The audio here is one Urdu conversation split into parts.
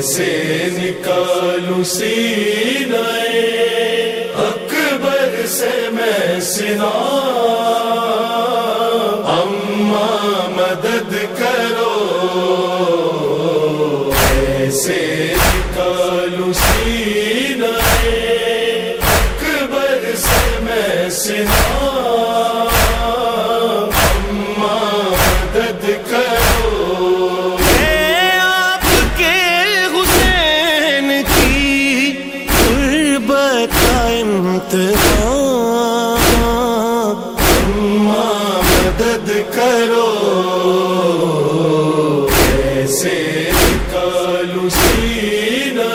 کیسے نکالوں سینہ اکبر سے میں سنا۔ اما مدد کرو کیسے نکالوں سینہ کا امتحان ماں مدد کرو۔ کیسے نکالوں سینہ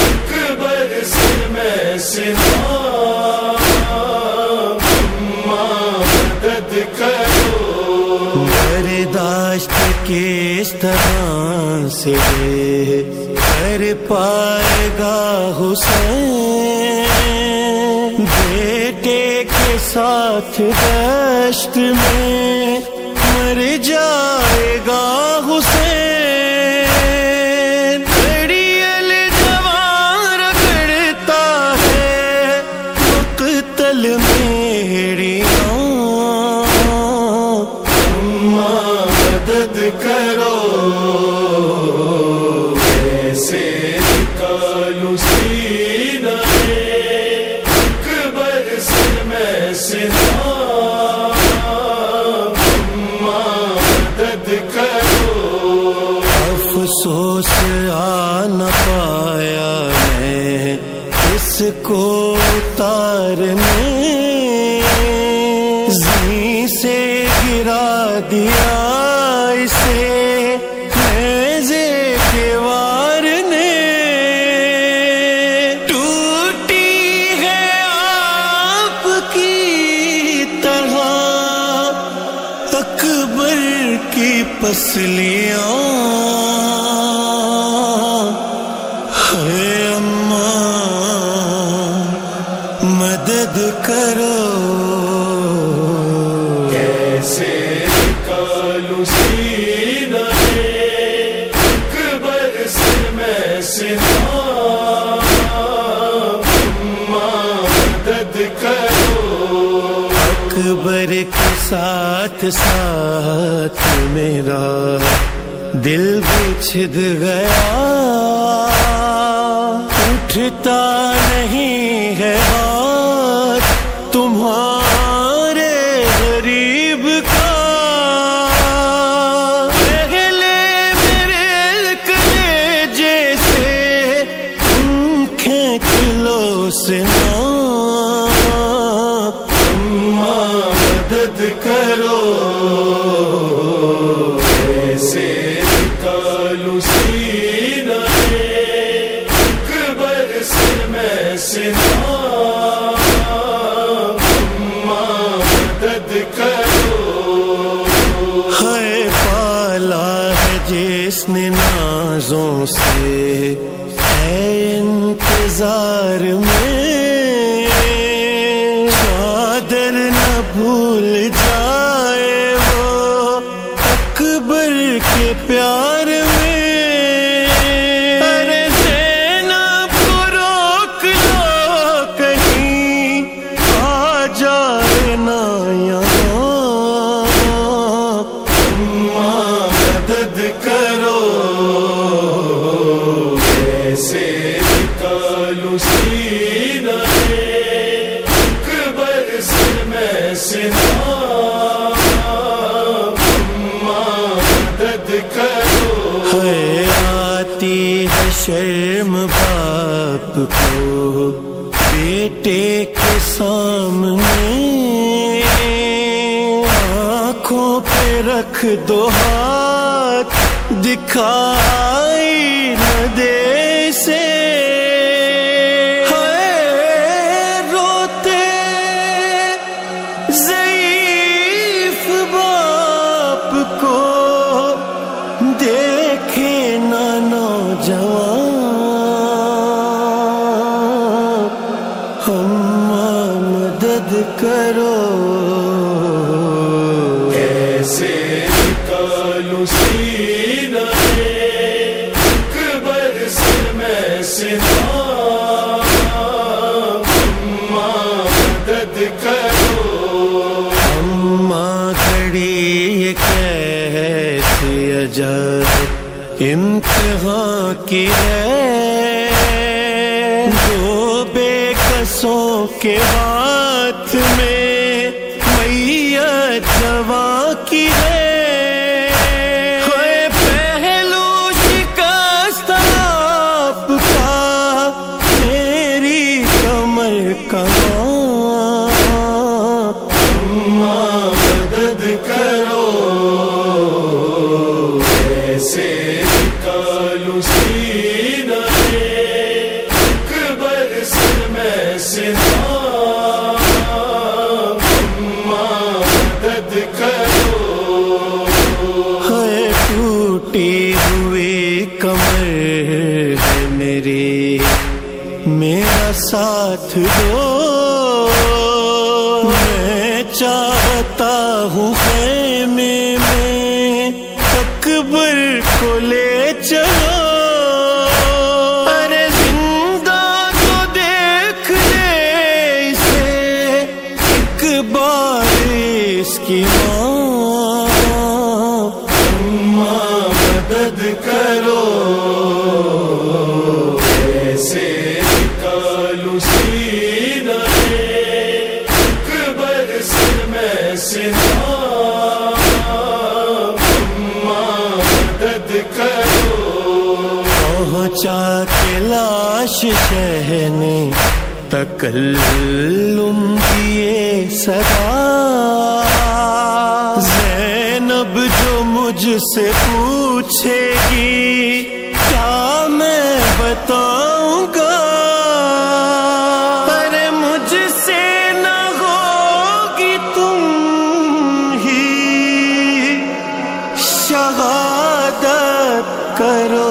اکبر سے میں سنا ماں مدد کرو۔ برداشت کے طرح سے کر پائے گا حسین، بیٹے کے ساتھ دشت میں مر جائے گا حسین۔ گڑیل جوان رگڑتا ہے، مقتل میری ماں مدد کرو۔ نہ پایا میں اس کو اتارنے۔ زمین سے گرا دیا اسے نے ٹوٹی ہے آپ کی طرح کی پسلیاں۔ کرو کیسے سینہ اکبر سے میں سنا مدد کرو اکبر کے ساتھ ساتھ میرا دل بھی چھد گیا، اٹھتا نہیں انتظار میں ہے آتی ہے شرم باپ کو بیٹے کے سامنے آنکھوں پہ رکھ دو ہاتھ دکھا مدد کرو کیسے نکالوں سینہ اکبر سے میں سنا اماں مدد کرو امتحا کی ہے جو بے قصوں کے بعد ساتھ دو۔ میں چاہتا ہوں خیمے میں اکبر کو لے چلو۔ ارے زندہ تو دیکھ لے اسے۔ ایک بار اس کی اکبر سے میں سنا مدد کرو پہنچا کے لاش شہنے تکلم کیے سدا زینب جو مجھ سے پوچھے گی کرو